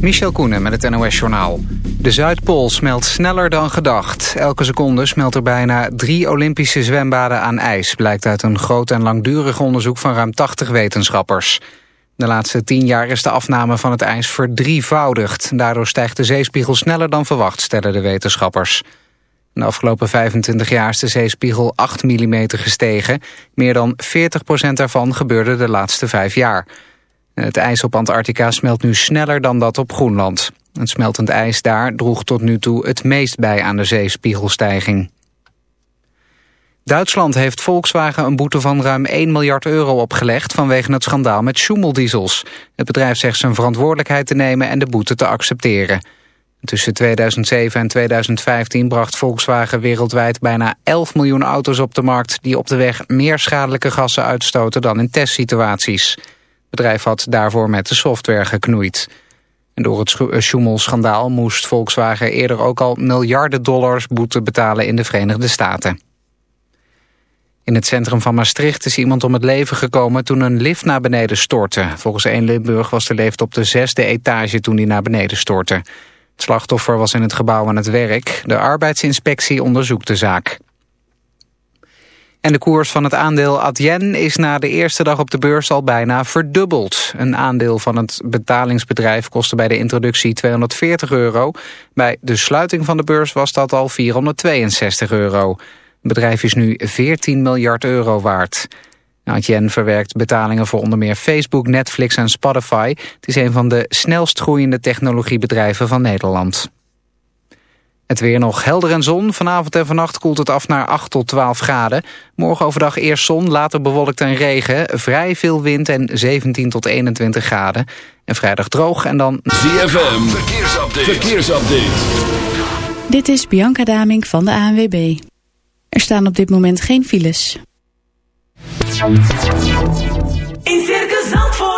Michel Koenen met het NOS-journaal. De Zuidpool smelt sneller dan gedacht. Elke seconde smelt er bijna drie Olympische zwembaden aan ijs... blijkt uit een groot en langdurig onderzoek van ruim 80 wetenschappers. De laatste tien jaar is de afname van het ijs verdrievoudigd. Daardoor stijgt de zeespiegel sneller dan verwacht, stellen de wetenschappers. De afgelopen 25 jaar is de zeespiegel 8 mm gestegen. Meer dan 40% daarvan gebeurde de laatste vijf jaar... Het ijs op Antarctica smelt nu sneller dan dat op Groenland. Het smeltend ijs daar droeg tot nu toe het meest bij aan de zeespiegelstijging. Duitsland heeft Volkswagen een boete van ruim 1 miljard euro opgelegd... vanwege het schandaal met Schummeldiesels. Het bedrijf zegt zijn verantwoordelijkheid te nemen en de boete te accepteren. Tussen 2007 en 2015 bracht Volkswagen wereldwijd bijna 11 miljoen auto's op de markt... die op de weg meer schadelijke gassen uitstoten dan in testsituaties. Bedrijf had daarvoor met de software geknoeid. En door het eh, Schumel-schandaal moest Volkswagen eerder ook al miljarden dollars boete betalen in de Verenigde Staten. In het centrum van Maastricht is iemand om het leven gekomen toen een lift naar beneden stortte. Volgens 1 Limburg was de lift op de zesde etage toen die naar beneden stortte. Het slachtoffer was in het gebouw aan het werk. De arbeidsinspectie onderzoekt de zaak. En de koers van het aandeel Adyen is na de eerste dag op de beurs al bijna verdubbeld. Een aandeel van het betalingsbedrijf kostte bij de introductie 240 euro. Bij de sluiting van de beurs was dat al 462 euro. Het bedrijf is nu 14 miljard euro waard. Adyen verwerkt betalingen voor onder meer Facebook, Netflix en Spotify. Het is een van de snelst groeiende technologiebedrijven van Nederland. Het weer nog helder en zon. Vanavond en vannacht koelt het af naar 8 tot 12 graden. Morgen overdag eerst zon, later bewolkt en regen. Vrij veel wind en 17 tot 21 graden. En vrijdag droog en dan... ZFM, verkeersupdate. verkeersupdate. Dit is Bianca Daming van de ANWB. Er staan op dit moment geen files. In Circus Zandvoort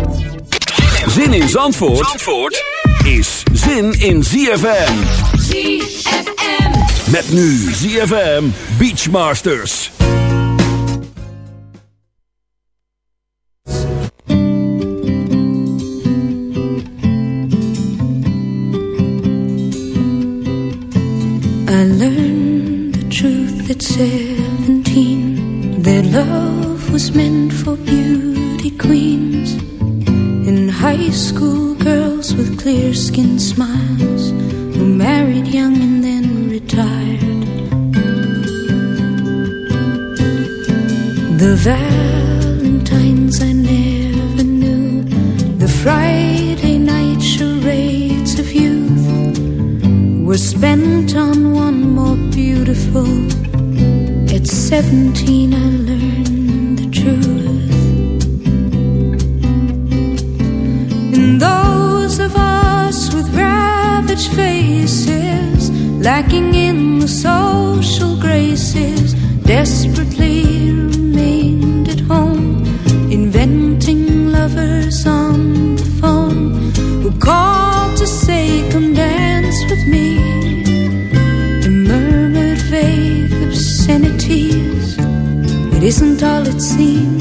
Zin in Zandvoort, Zandvoort is zin in ZFM. ZFM. Met nu ZFM Beachmasters. I learned the truth at 17 That love was meant with clear skin smiles Who married young and then retired The valentines I never knew The Friday night charades of youth were spent on one more beautiful. At seventeen, I learned lacking in the social graces, desperately remained at home, inventing lovers on the phone who called to say, Come dance with me. The murmured vague obscenities. It isn't all it seems.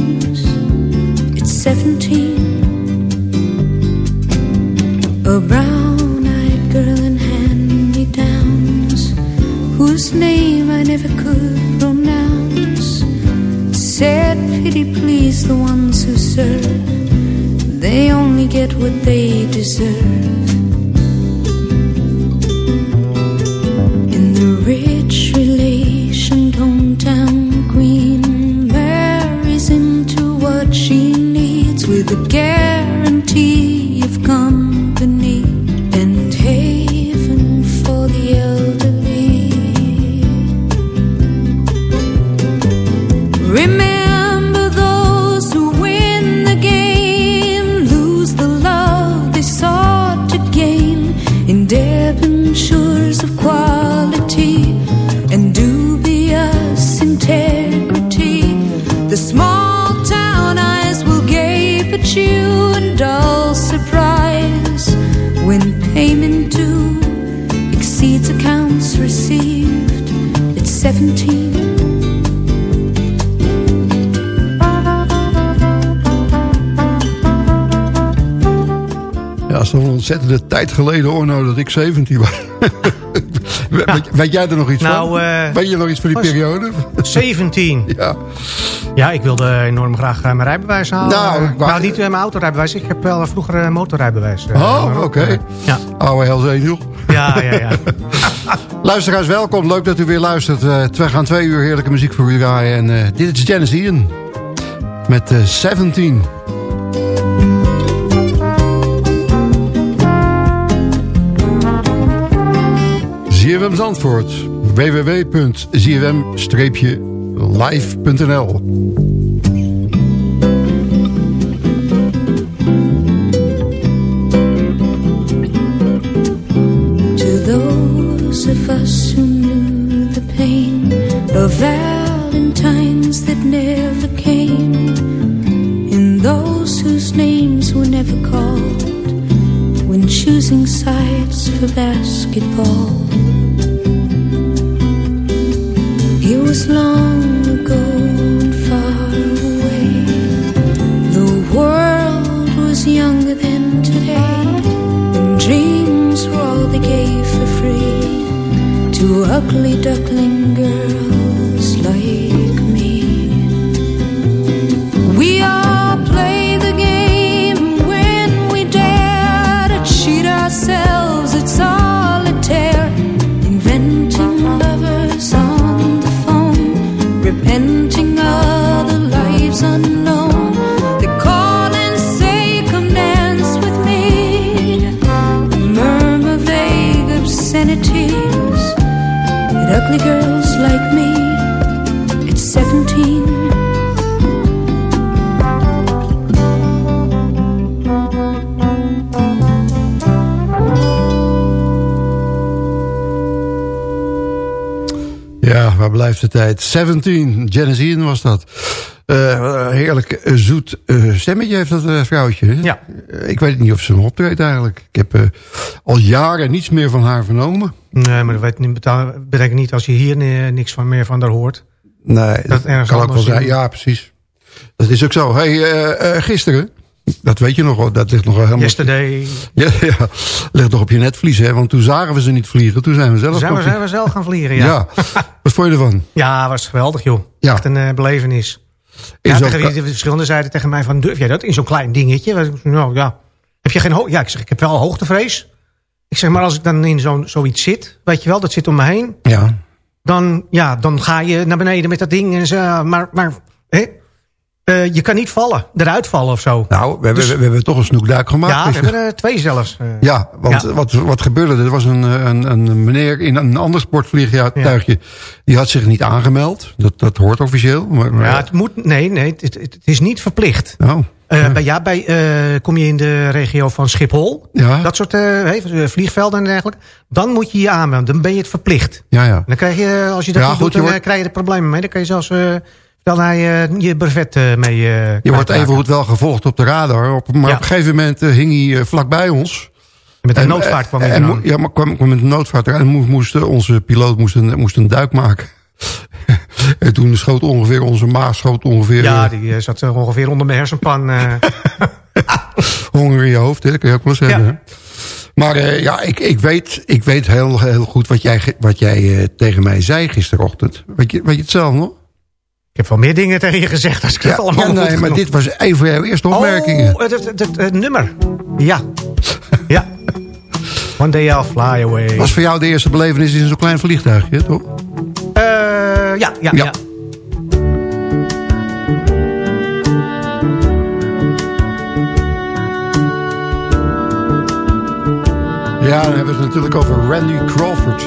What they deserve. In the rich relation hometown queen marries into what she needs with a guarantee tijd geleden, Orno, dat ik 17 was. We- weet, weet jij er nog iets Nou, van? eh, weet je nog iets van die periode? 17. Ja. Ja, ik wilde enorm graag eh, mijn rijbewijs halen. Nou, ik wou- nou niet eh, mijn autorijbewijs. Ik heb wel vroeger motorrijbewijs. eh, Oh, maar oké. eh, Ja. Oude Hells Ja, ja, ja. Luisteraars, welkom. Leuk dat u weer luistert. Eh, we gaan twee uur heerlijke muziek voor u draaien. En eh, dit is Janice Ian met eh 17. ZFM Zandvoort. www.zfm-live.nl choosing sides for basketball. It was long ago and far away. The world was younger than today. And dreams were all they gave for free to ugly duckling girls ugly girls like me. It's 17. Ja, waar blijft de tijd? 17, Janice Ian was dat. Eh, heerlijk eh, zoet eh, stemmetje heeft dat vrouwtje. hè? Ja. Ik weet niet of ze nog optreedt eigenlijk. Ik heb al jaren niets meer van haar vernomen. Nee, maar dat betekent niet als je hier niks van meer van haar hoort. Nee, dat, kan ook wel zijn. Ja, precies. Dat is ook zo. Hey, gisteren, dat weet je nog wel, dat ligt nog wel helemaal... Yesterday Ja, ja, ligt nog op je netvlies, hè. Want toen zagen we ze niet vliegen, toen zijn we zelf... zijn we, zijn we zelf gaan vliegen, ja. ja. Wat vond je ervan? Ja, was geweldig, joh. Ja. Echt een belevenis. Ja, tegen, die- verschillende zeiden tegen mij van, durf jij dat in zo'n klein dingetje? Nou ja, heb je geen Ja, ik zeg, ik heb wel hoogtevrees. Ik zeg, maar als ik dan in zo'n zoiets zit, weet je wel, dat zit om me heen. Ja, Dan, ja, dan ga je naar beneden met dat ding. En zo, maar, maar hè? Eh, je kan niet vallen, eruit vallen of zo. nou, we hebben, Dus- we hebben toch een snoekduik gemaakt. ja, we hebben er twee zelfs. eh. Ja, want Ja. Wat, wat gebeurde? Er was een, eh, een, een meneer in een ander sportvliegtuigje. Die had zich niet aangemeld. Dat, dat hoort officieel. Maar, maar- Ja, het moet, nee, nee, het, het, is niet verplicht. oh, Eh, bij, ja, bij, eh, kom je in de regio van Schiphol, Ja. dat soort eh, vliegvelden en dergelijke, dan moet je je aanmelden. Dan ben je het verplicht. ja, ja. Dan krijg je, als je dat Ja, niet goed, doet, dan wordt- eh, krijg je er problemen mee. Dan kan je zelfs eh wel naar je, brevet eh, mee eh, Je wordt kwijtraken. even goed wel gevolgd op de radar. Op, maar Ja. op een gegeven moment eh, hing hij eh, vlakbij ons. Met de noodvaart kwam hij eraan. Ja, maar kwam, kwam met de noodvaart eraan. En moest, moest, onze piloot moest een, moest een duik maken. en toen schoot ongeveer onze maag schoot ongeveer Ja, eh, die eh, zat eh, ongeveer onder mijn hersenpan. eh. honger in je hoofd. Hè? Dat kun je ook wel zeggen. Maar eh, ja, ik, ik, weet, ik weet heel, heel goed wat jij, wat jij eh, tegen mij zei gisterochtend. Weet je, weet je het zelf nog? Ik heb wel meer dingen tegen je gezegd als ik het allemaal ja, nee, maar dit was een van jouw eerste opmerkingen. Oh, het, het, het, het nummer. Ja. ja. One day I'll fly away. was voor jou de eerste belevenis in zo'n klein vliegtuigje, toch? Eh, ja, ja, Ja. ja. Ja, dan hebben we het natuurlijk over Randy Crawford.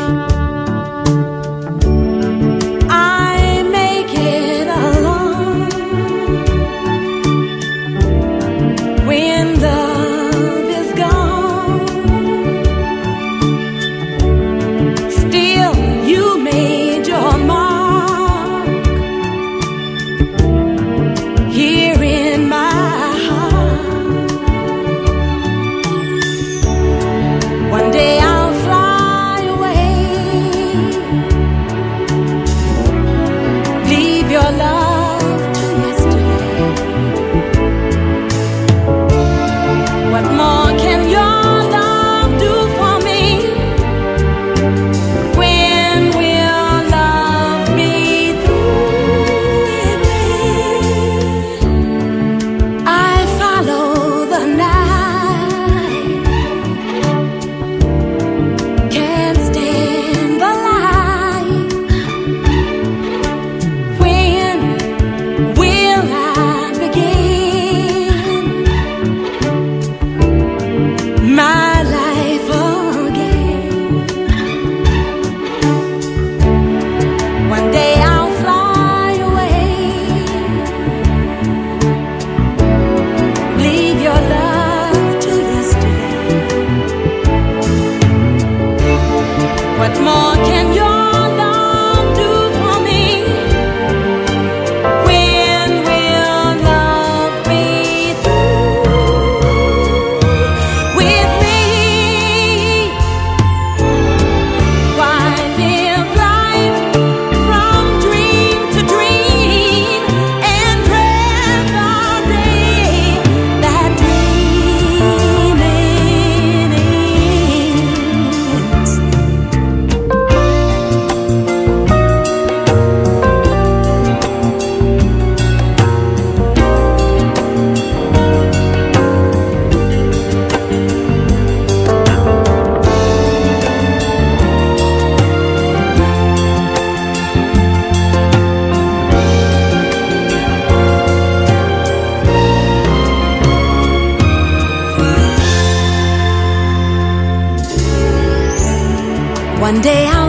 One day I'll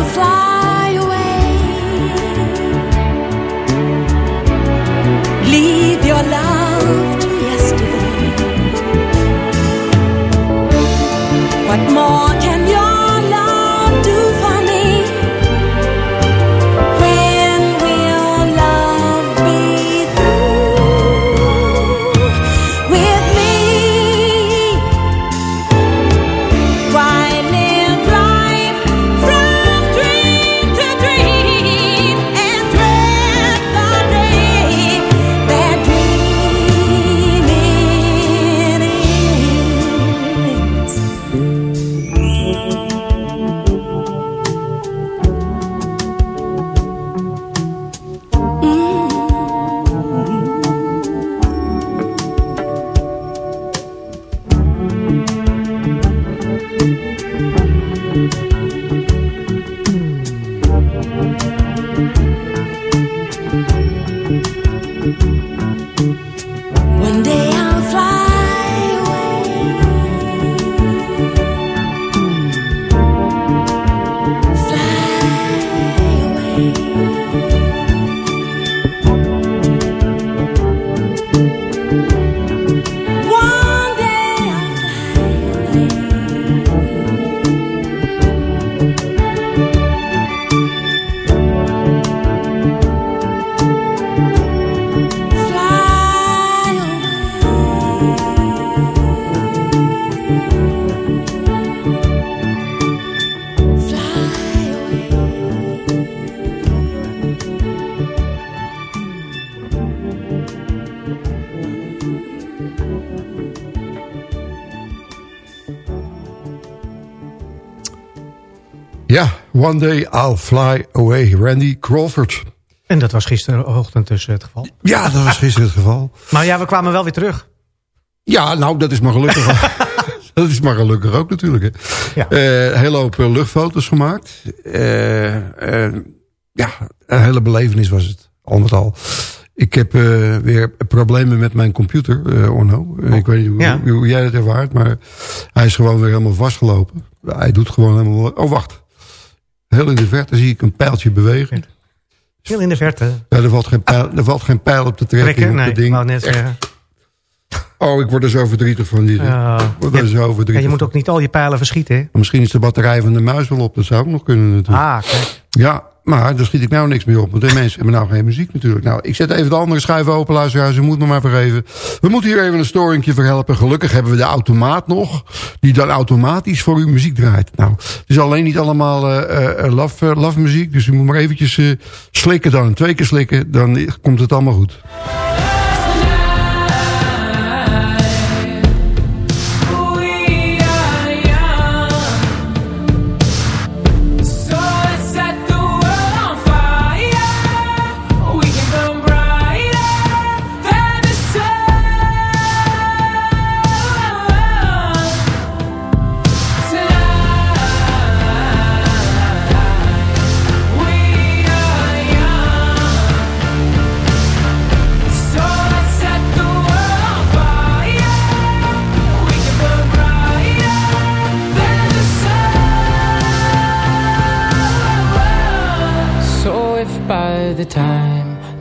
One Day I'll Fly Away, Randy Crawford. En dat was gisterochtend dus het geval. Ja, dat was gisteren het geval. Maar ja, we kwamen wel weer terug. Ja, nou, dat is maar gelukkig. dat is maar gelukkig ook natuurlijk. Hè. Ja. Eh, hele hoop eh, luchtfoto's gemaakt. Eh, ja, een hele belevenis was het, al met al. Ik heb weer problemen met mijn computer, eh Orno. Ik weet niet hoe, Ja. hoe jij het ervaart, maar hij is gewoon weer helemaal vastgelopen. Hij doet gewoon helemaal... Oh, wacht. Heel in de verte zie ik een pijltje bewegen. Heel in de verte. Ja, er, valt geen pijl, er valt geen pijl op te trekken. Nee, ik ding. net zeggen. Oh, ik word er zo verdrietig van. Dit. Word er zo Ja, verdrietig je moet ook niet al je pijlen verschieten. hè? Misschien is de batterij van de muis wel op. Dat zou ook nog kunnen natuurlijk. Ah, kijk. Ja, maar daar schiet ik nou niks meer op. Want de mensen hebben nou geen muziek natuurlijk. Nou, ik zet even de andere schuif open, luisteraars. U moet me maar vergeven. We moeten hier even een storingje verhelpen. Gelukkig hebben we de automaat nog. Die dan automatisch voor u muziek draait. Nou, het is alleen niet allemaal eh, eh, love, eh, love muziek. Dus u moet maar eventjes eh, slikken dan. Twee keer slikken. Dan komt het allemaal goed.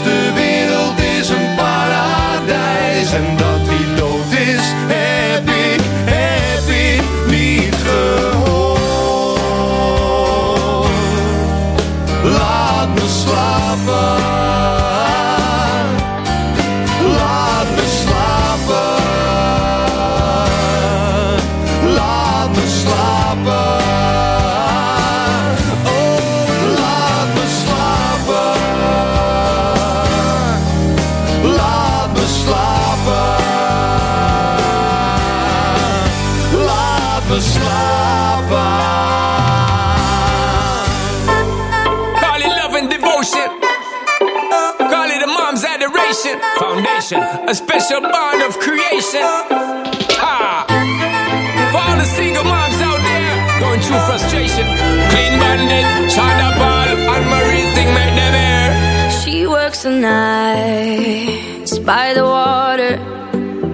to be It's your bond of creation. Ha! For all the single moms out there going through frustration, clean China and Marie thing them air. She works the nights by the water.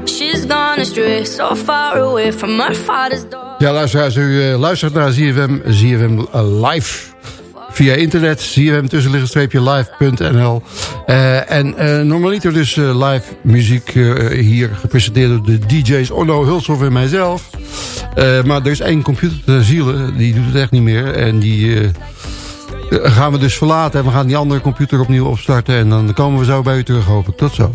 She's gone astray, so far away from her father's door. Ja, luisteraars, u eh, luistert naar ZFM, ZFM eh, Live. via internet. CFM tussenliggenstreepje live.nl. Uh, eh, en uh, normaliter dus eh, live muziek hier gepresenteerd door de DJ's Onno Hulshoff en mijzelf. maar er is één computer ter ziele, die doet het echt niet meer. En die gaan we dus verlaten en we gaan die andere computer opnieuw opstarten. En dan komen we zo bij u terug hoop ik. Tot zo.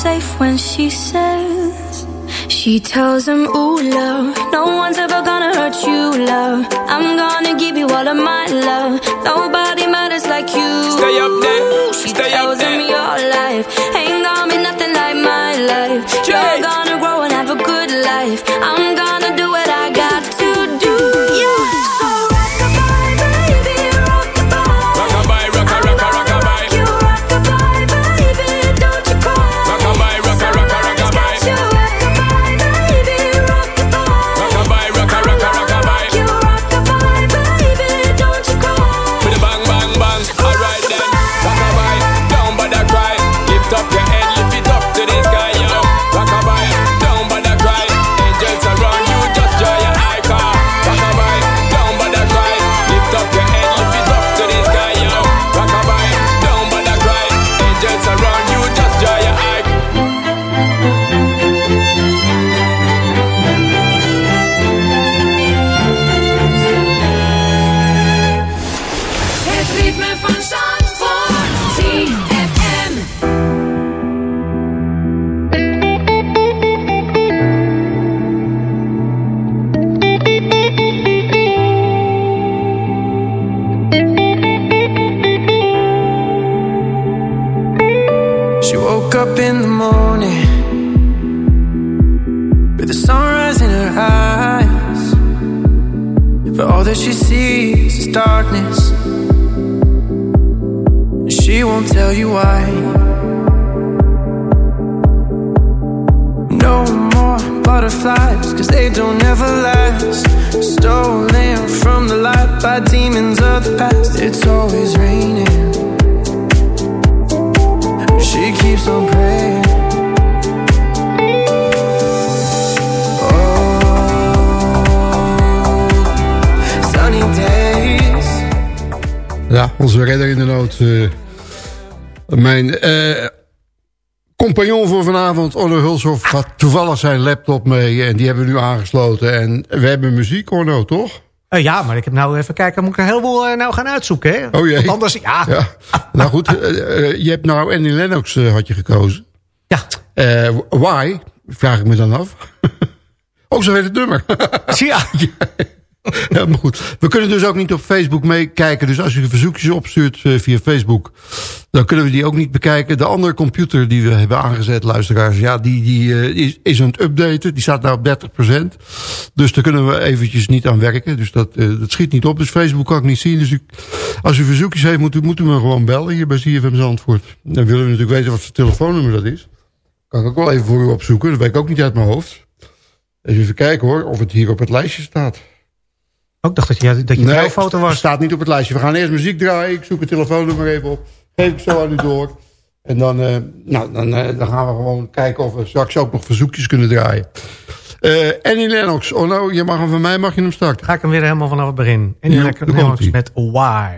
safe when she says she tells him, Ooh, love. Ja, onze redder in de nood. eh, mijn eh, compagnon voor vanavond, Orno Hulshoff, had toevallig zijn laptop mee. En die hebben we nu aangesloten. En we hebben muziek, Orno, toch? Eh, ja, maar ik heb nou even kijken. Moet ik een heleboel eh, nou gaan uitzoeken, hè? Oh jee. Want anders, ja. Ja. nou goed, eh, je hebt nou Annie Lennox had je gekozen. Ja. Why? Vraag ik me dan af. oh, zo heet het nummer. ja. Ja, maar goed. We kunnen dus ook niet op Facebook meekijken. Dus als u verzoekjes opstuurt eh, via Facebook... dan kunnen we die ook niet bekijken. De andere computer die we hebben aangezet, luisteraars... ja, die, die eh, is, is aan het updaten. Die staat nou op 30%. Dus daar kunnen we eventjes niet aan werken. Dus dat, eh, dat schiet niet op. Dus Facebook kan ik niet zien. Dus als u verzoekjes heeft, moet u, moet u me gewoon bellen... hier bij CFM Zandvoort. Dan willen we natuurlijk weten wat voor telefoonnummer dat is. Kan ik ook wel even voor u opzoeken. Dat weet ik ook niet uit mijn hoofd. Even kijken hoor, of het hier op het lijstje staat. Ook dacht dat je, dat je Nee, foto was. het staat niet op het lijstje. We gaan eerst muziek draaien. Ik zoek het telefoonnummer even op. Geef ik zo aan u door. En dan, eh, nou, dan, eh, dan gaan we gewoon kijken of we straks ook nog verzoekjes kunnen draaien. Eh Annie Lennox. Oh nou, je mag hem van mij, mag je hem starten. Ga ik hem weer helemaal vanaf het begin. En die Ja, Lennox met Why.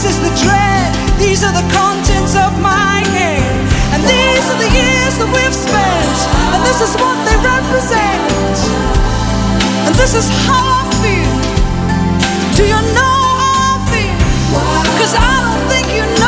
This is the dread, these are the contents of my head. And these are the years that we've spent, and this is what they represent. And this is how I feel. Do you know how I feel? Cause I don't think you know.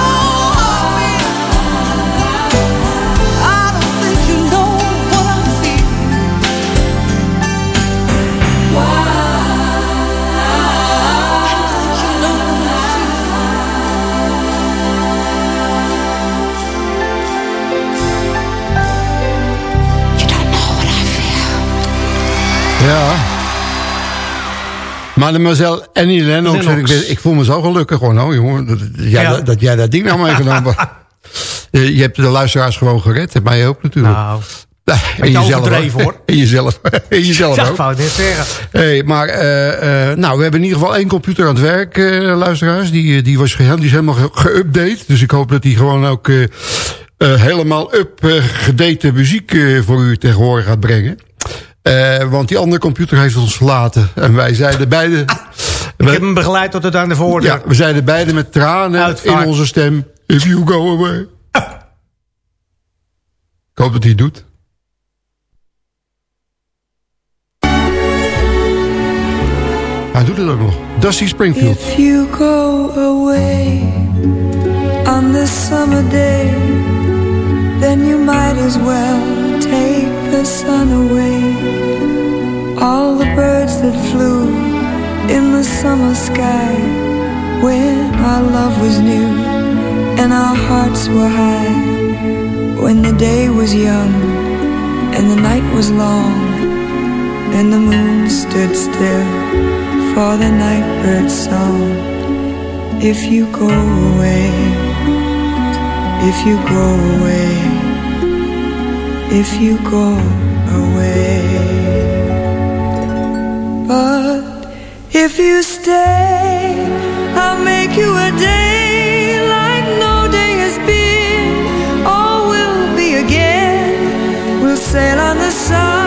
Ja. Mademoiselle Annie Lennox. Lennox. Ik, ik voel me zo gelukkig gewoon. Oh, jongen, dat, dat- jij, Ja. dat, dat jij dat ding nou meegenomen hebt. Eh, Je hebt de luisteraars gewoon gered. Heb mij ook natuurlijk. Nou, en overdreven, ook. hoor. En jezelf, en jezelf ja, ook. ik net zeggen. Hey, maar eh, eh, nou, we hebben in ieder geval één computer aan het werk, luisteraars. Die, die, was die is helemaal ge- geüpdate. Dus ik hoop dat die gewoon ook helemaal up-gedate muziek voor u tegenwoordig gaat brengen. Eh, want die andere computer heeft ons verlaten. En wij zeiden beide... Ik heb hem begeleid tot het aan de voordeur. Ja, we zeiden beide met tranen Uitvaart. in onze stem. If you go away. Ik hoop dat hij het doet. Hij doet het ook nog. Dusty Springfield. If you go away on this summer day, then you might as well take the sun away. All the birds that flew in the summer sky when our love was new and our hearts were high. When the day was young and the night was long and the moon stood still for the nightbird's song. If you go away, if you go away, if you go away. But if you stay, I'll make you a day like no day has been, or will be again. We'll sail on the sun,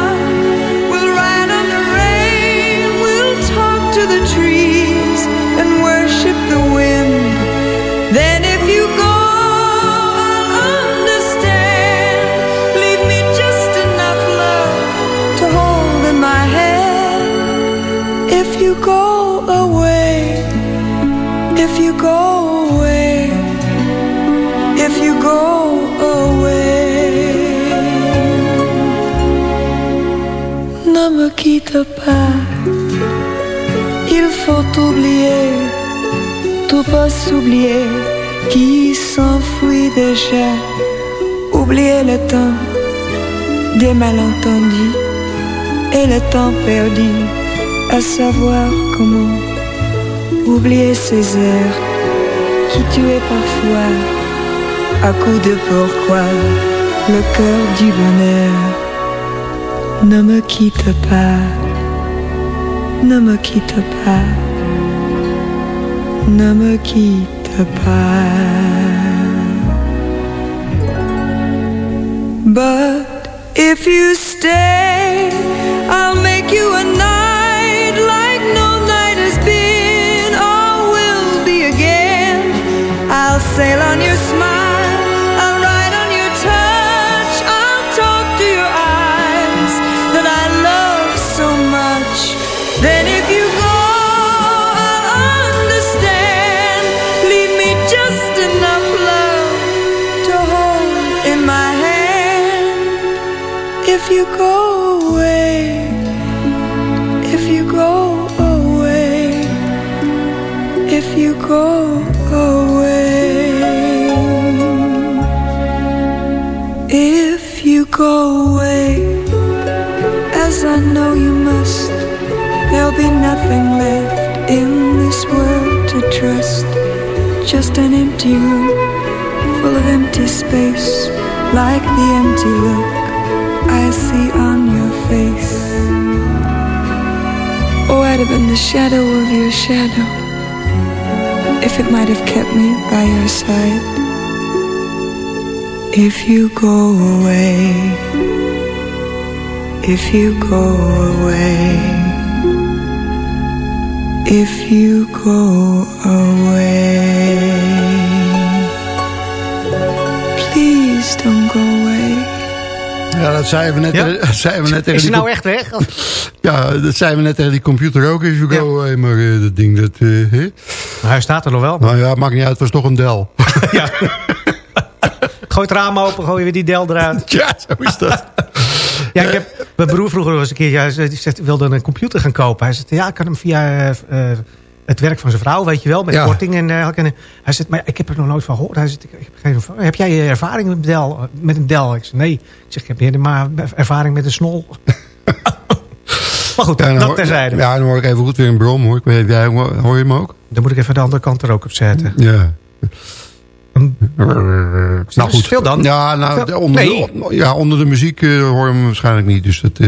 faut oublier, tout pas s'oublier qui s'enfuit déjà. Oublier le temps des malentendus et le temps perdu à savoir comment oublier ces heures qui tuaient parfois à coup de pourquoi le cœur du bonheur. Ne me quitte pas, ne me quitte pas, ne me quitte pas. But if you stay, I'll make you a night be nothing left in this world to trust. Just an empty room full of empty space, like the empty look I see on your face. Oh, I'd have been the shadow of your shadow if it might have kept me by your side. If you go away, if you go away, if you go away, please don't go away. Ja, dat zeiden we net, Ja? dat zeiden we net tegen Is hij die nou echt weg? Ja, dat zeiden we net tegen die computer ook even go. hé, maar eh, dat ding, dat... eh, hè? Maar hij staat er nog wel. Nou ja, maakt niet uit, het was toch een Dell. Gooi het raam open, gooi je weer die del eruit. Ja, zo is dat. Ja, ik heb, mijn broer vroeger was een keer, ja, die zegt, wilde een computer gaan kopen. Hij zei, ja, ik kan hem via eh, eh, het werk van zijn vrouw, weet je wel, met Ja. korting en dergelijke. En hij zegt, maar ik heb er nog nooit van gehoord. Hij zegt, ik, heb, geen, heb jij ervaring met, Dell, met een Dell? Ik zeg, nee. Ik zeg, ik heb maar ervaring met een snol. maar goed, Ja, dat hoor- terzijde. Ja, dan hoor ik even goed weer een brom, hoor. Ik weet, jij, hoor je hem ook? Dan moet ik even de andere kant er ook op zetten. Ja. Nou goed. Veel dan? Ja, nou, onder, Nee. de, ja, onder de muziek eh, hoor je hem waarschijnlijk niet. Dus dat, eh,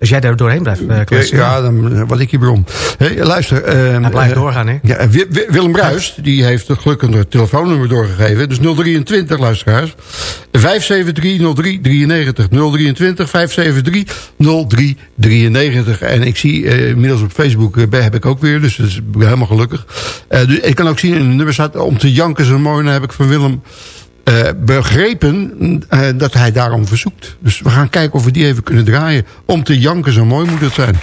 Als jij daar doorheen blijft uh, kletsen. ja, dan eh, wat ik hier brom. Hey, luister. Hij blijft eh, doorgaan, hè? Ja, Willem Bruis, die heeft gelukkig een telefoonnummer doorgegeven. Dus 023, luisteraars. 573-03-93. 023 573-03-93. En ik zie inmiddels op Facebook eh, heb ik ook weer. Dus dat is helemaal gelukkig. Dus ik kan ook zien in de nummer staat om te janken zo mooi. Dan heb ik van Willem eh, begrepen eh, dat hij daarom verzoekt. Dus we gaan kijken of we die even kunnen draaien. Om te janken zo mooi moet het zijn.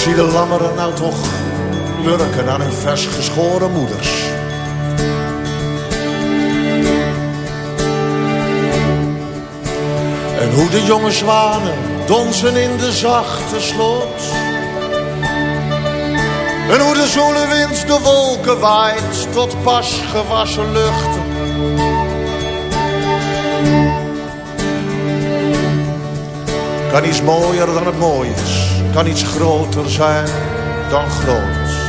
Zie de lammeren nou toch lurken aan hun vers geschoren moeders. En hoe de jonge zwanen donzen in de zachte sloot. En hoe de zonnewind de wolken waait tot pas gewassen luchten. Kan iets mooier dan het mooi is, kan iets groter zijn dan groot.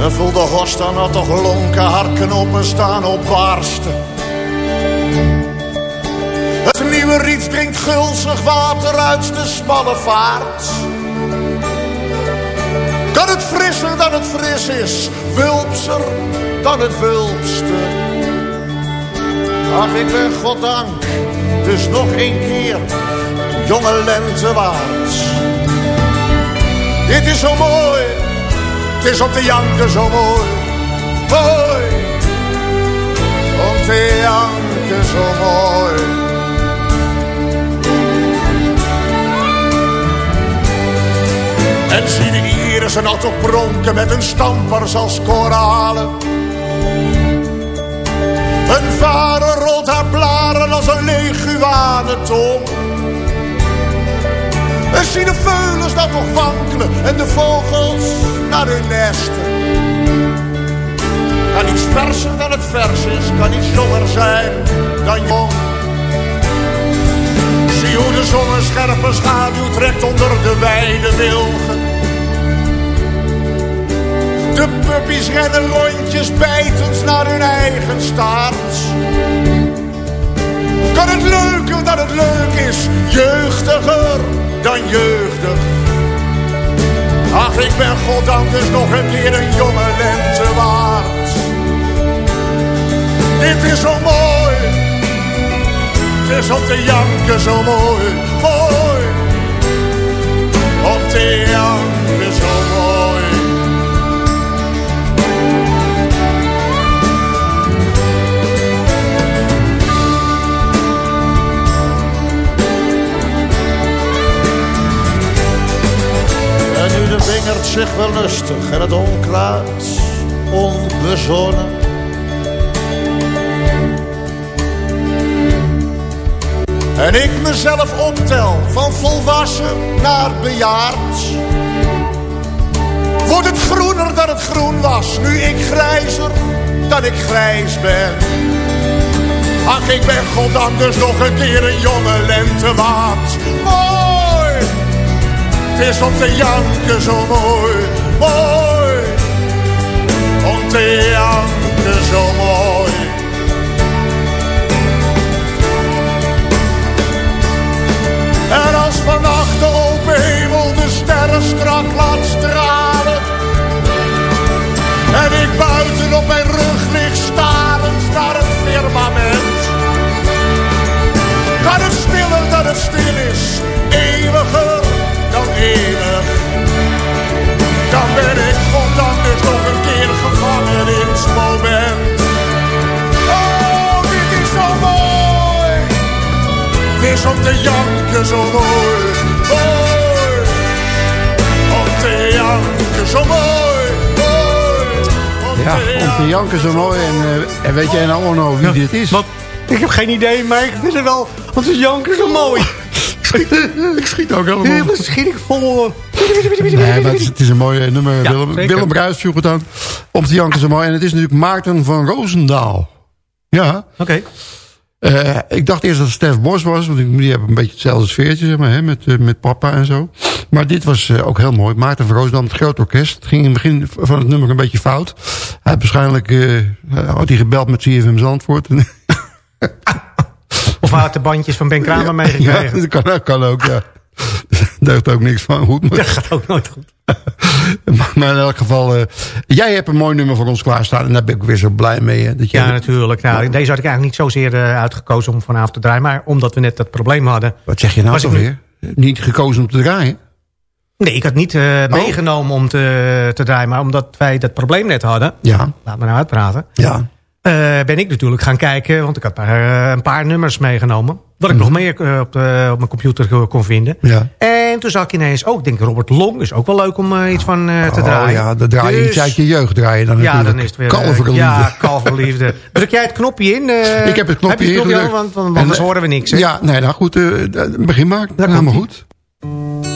En voel de horst dan al toch lonken, op en staan op barsten. Het nieuwe riet drinkt gulzig water uit de smalle vaart. Kan het frisser dan het fris is, wulpser dan het wulpste. Ach, ik ben goddank, dus nog één keer, jonge lente waard. Dit is zo mooi, het is om te janken zo mooi. Mooi, om te janken zo mooi. En zie de irissen al toch pronken met hun stampers als koralen. Een vader rolt haar blaren als een leguanentong. En zie de veulens dat toch wankelen en de vogels naar hun nesten. Kan iets verser dan het vers is, kan iets jonger zijn dan jong. Zie hoe de zon een scherpe schaduw trekt onder de wijde wilgen. De puppies rennen rondjes bijtend naar hun eigen staart. Kan het leuker dan het leuk is, jeugdiger dan jeugdig. Ach, ik ben goddank dus nog een keer een jonge lente waard. Dit is zo mooi, het is om te janken zo mooi. Wingert zich wel lustig en het onkruid onbezonnen. En ik mezelf optel van volwassen naar bejaard. Wordt het groener dan het groen was, nu ik grijzer dan ik grijs ben. Ach, ik ben goddank dus nog een keer een jonge lentewaard. Het is om te janken zo mooi, mooi. Om te janken zo mooi. En als vannacht de open hemel de sterren strak laat stralen. En ik buiten op mijn rug lig starend naar het firmament. Kan het stiller dan het stil is, eeuwiger Dan ben ik goddank dus nog een keer gevangen in het moment. Oh, dit is zo mooi. Het is om te janken zo mooi, mooi. Om te janken zo mooi, mooi. Ja, om te janken zo mooi. En, eh, en weet jij nou, Onno, wie dit is? Wat? Ik heb geen idee, maar ik vind het wel... Want ze janken zo mooi. ik schiet ook helemaal. Ja, Dan schiet ik vol... Nee, maar het is, het is een mooi nummer. Ja, Willem, zeker. Willem Bruis vroeg het aan. Om te janken zo mooi. En het is natuurlijk Maarten van Roosendaal. Ja. Oké. Eh, ik dacht eerst dat het Stef Bos was. Want ik- die hebben een beetje hetzelfde sfeertje zeg maar, hè, met, eh, met papa en zo. Maar dit was eh, ook heel mooi. Maarten van Roosendaal met het groot orkest. Het ging in het begin van het nummer een beetje fout. Hij had waarschijnlijk eh, had hij gebeld met CFM Zandvoort. Of hij had de bandjes van Ben Kramer ja, meegekregen. dat kan, ook- kan ook, ja. Daar heeft ook niks van goed. Maar, Dat gaat ook nooit goed. maar, in elk geval, eh, jij hebt een mooi nummer voor ons klaarstaan. En daar ben ik weer zo blij mee. Hè, dat je Ja, natuurlijk. Nou, deze had ik eigenlijk niet zozeer eh, uitgekozen om vanavond te draaien. Maar omdat we net dat probleem hadden. Wat zeg je nou toch weer? Niet gekozen om te draaien? Nee, ik had niet eh, meegenomen om te, te draaien. Maar omdat wij dat probleem net hadden. Ja. Laat me nou uitpraten. Ja. Eh, ben ik natuurlijk gaan kijken. Want ik had maar, eh, een paar nummers meegenomen. Wat ik Mhm. nog meer eh, op, de, op mijn computer ko- kon vinden. Ja. En toen zag ik ineens, oh, ik denk Robert Long is ook wel leuk om iets van eh, te Oh draaien. ja, dan draai je Dus- iets uit je jeugd draaien dan Ja, dan is het weer... Kalverliefde. Ja, kalverliefde. Druk jij het knopje in? Ik heb het knopje heb je het ingedrukt. al? Want, anders horen we niks. Hè? Ja, nee, nou goed, begin maar. Daar Helemaal komt-ie. goed.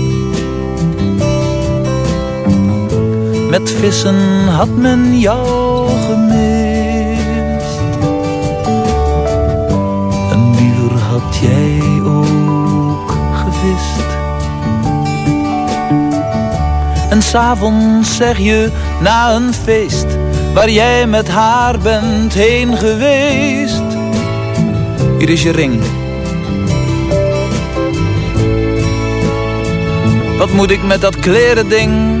Met vissen had men jou gemist. En liever jij ook gevist. En s'avonds zeg je na een feest waar jij met haar bent heen geweest. Hier is je ring. Wat moet ik met dat klerending?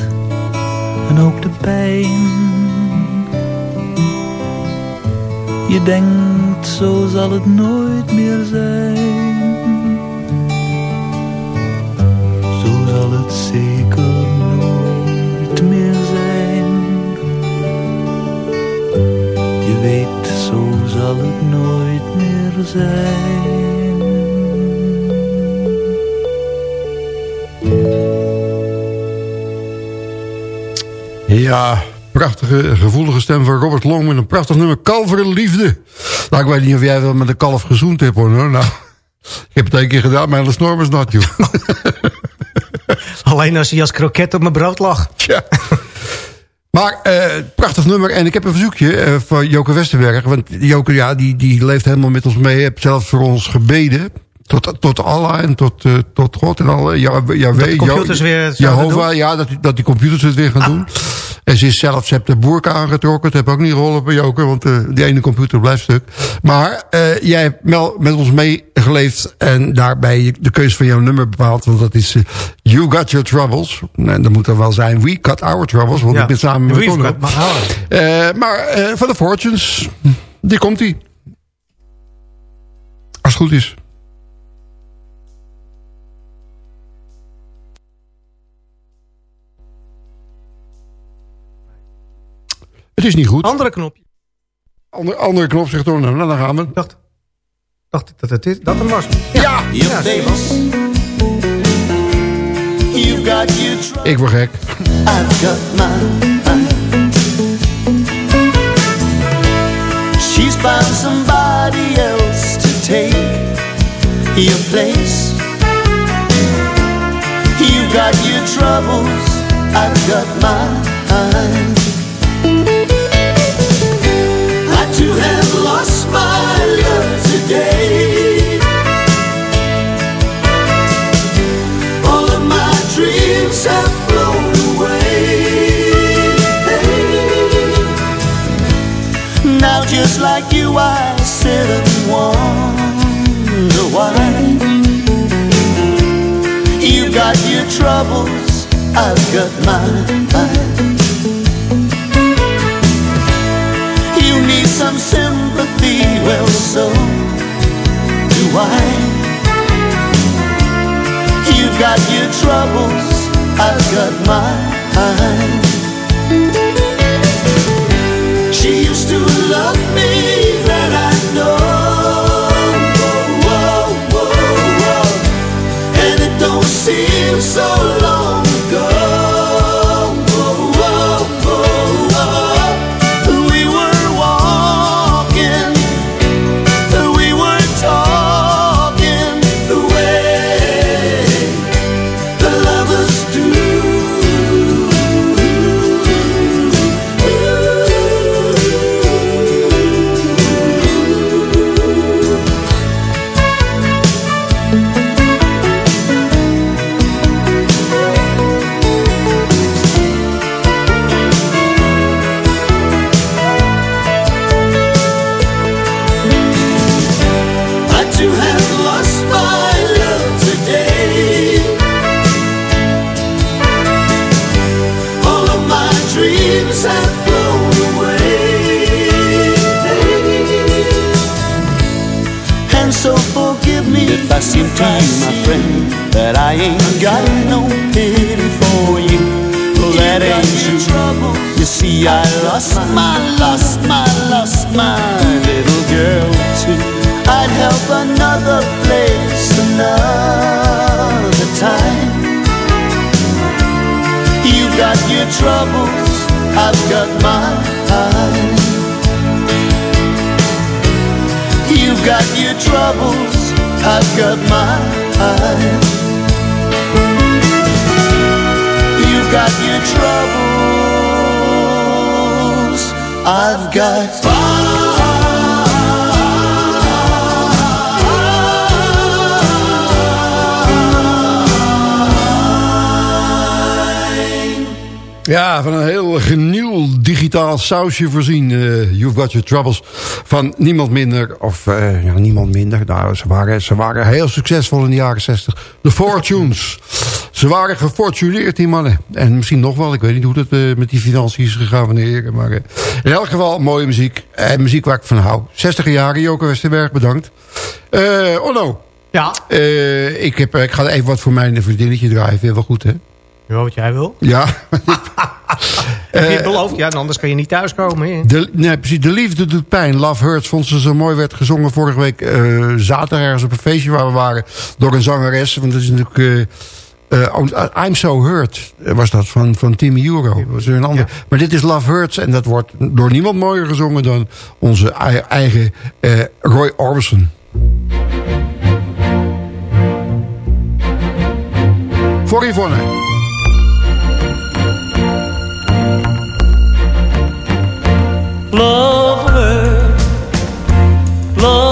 En ook de pijn. Je denkt, zo zal het nooit meer zijn. Zo zal het zeker nooit meer zijn. Je weet, zo zal het nooit meer zijn. Ja, prachtige, gevoelige stem van Robert Long met een prachtig nummer Kalverliefde. Nou, ik weet niet of jij wel met een kalf gezoend hebt hoor. Nou, ik heb het één keer gedaan, maar de snorm is nat, joh. Alleen als hij als kroket op mijn brood lag. Ja. Maar eh, prachtig nummer. En ik heb een verzoekje eh, van Joke Westerberg. Want Joke, ja, die, die leeft helemaal met ons mee. Heeft zelfs voor ons gebeden. Tot, tot Allah en tot, eh, tot God en alle. Ja, ja, de computers weer het zouden Jehovah, doen? ja, dat, die- dat die computers het weer gaan doen. En ze is zelfs, ze heeft de boerka aangetrokken. Het heeft ook niet geholpen, Joke, want eh, die ene computer blijft stuk. Maar eh, jij hebt wel met ons meegeleefd en daarbij de keuze van jouw nummer bepaald. Want dat is You Got Your Troubles. En dat moet er wel zijn We Got Our Troubles, want Ja. ik ben samen met. Eh, maar van de Fortunes, die komt ie. Als het goed is. Het is niet goed. Andere knopje. Ander, andere knop zegt Orno. Nou, dan gaan we. Dacht, dacht ik dat het dit, dat hem was. Ja! ja your trouble, Ik word gek. I've got mine. She's found somebody else to take your place. You've got your troubles, I've got mine. Your troubles, I've got mine You need some sympathy, well so do I You've got your troubles, I've got mine. Got no pity for you. Well, that ain't true. You see, I lost my, lost my, lost my little girl too. I'd help another place another time. You've got your troubles, I've got mine. You've got your troubles, I've got mine. Troubles, I've got Ja, van een heel genieuw digitaal sausje voorzien. eh, You've Got Your Troubles. Van niemand minder, of eh, ja, niemand minder. Nou, ze waren, ze waren heel succesvol in de jaren 60. De Fortunes. ze waren gefortuneerd, die mannen. En misschien nog wel, ik weet niet hoe dat eh, met die financiën is gegaan van de heren. Maar in elk geval, mooie muziek. En muziek waar ik van hou. 60 jaren, Joke Westerberg, bedankt. Eh Onno. Ja. Ik, heb, ik ga even wat voor mijn vriendinnetje draaien. Vind je wel goed, hè? Ja, wat jij wil. Ja. Heb je het beloofd? Ja, anders kan je niet thuiskomen. De, nee, precies. De liefde doet pijn. Love Hurts vond ze zo mooi. Werd gezongen vorige week uh, zaterdag ergens op een feestje waar we waren. Door een zangeres. Want dat is natuurlijk... Uh, uh, I'm So Hurt was dat van, van Timmy Euro. Was een ander. Ja. Maar dit is Love Hurts. En dat wordt door niemand mooier gezongen dan onze eigen Roy Orbison. Voor Yvonne. Love her. love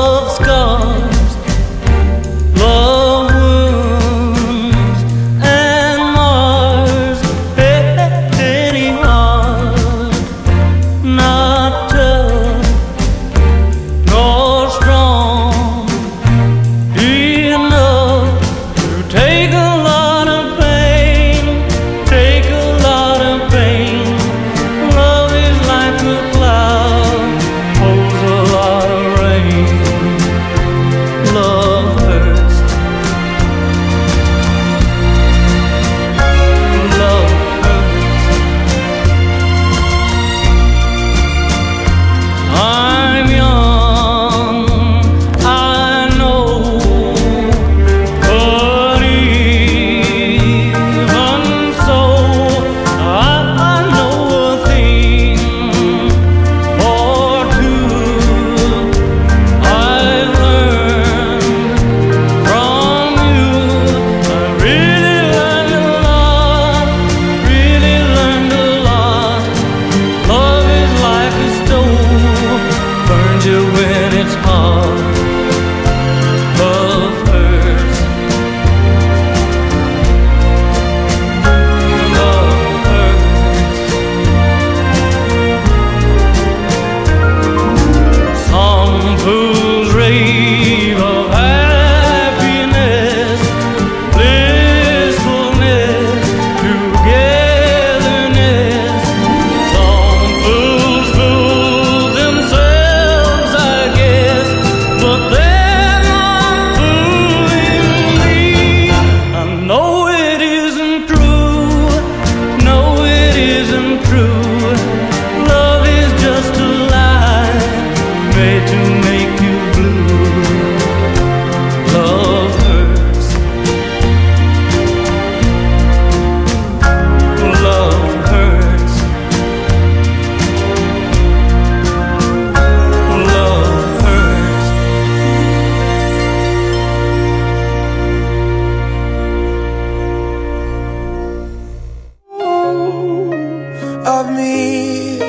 of me,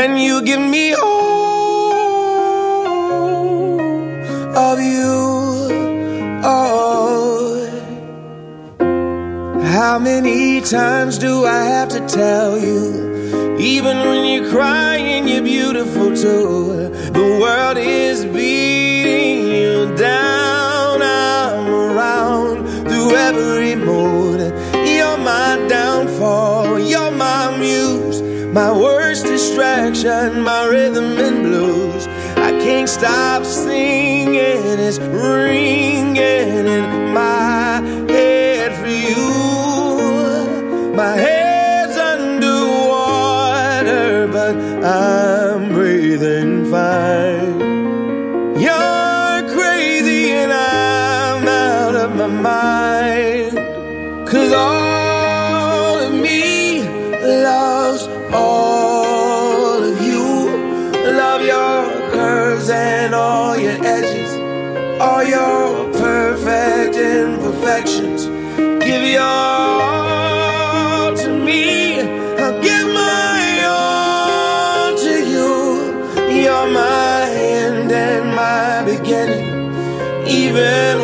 and you give me all of you. Oh, how many times do I have to tell you? Even when you're crying, you're beautiful too. The world is beating you down. I'm around through every mood. My downfall. You're my muse. My worst distraction, my rhythm and blues. I can't stop singing. It's ringing in my head for you. My head's underwater, but I'm breathing Even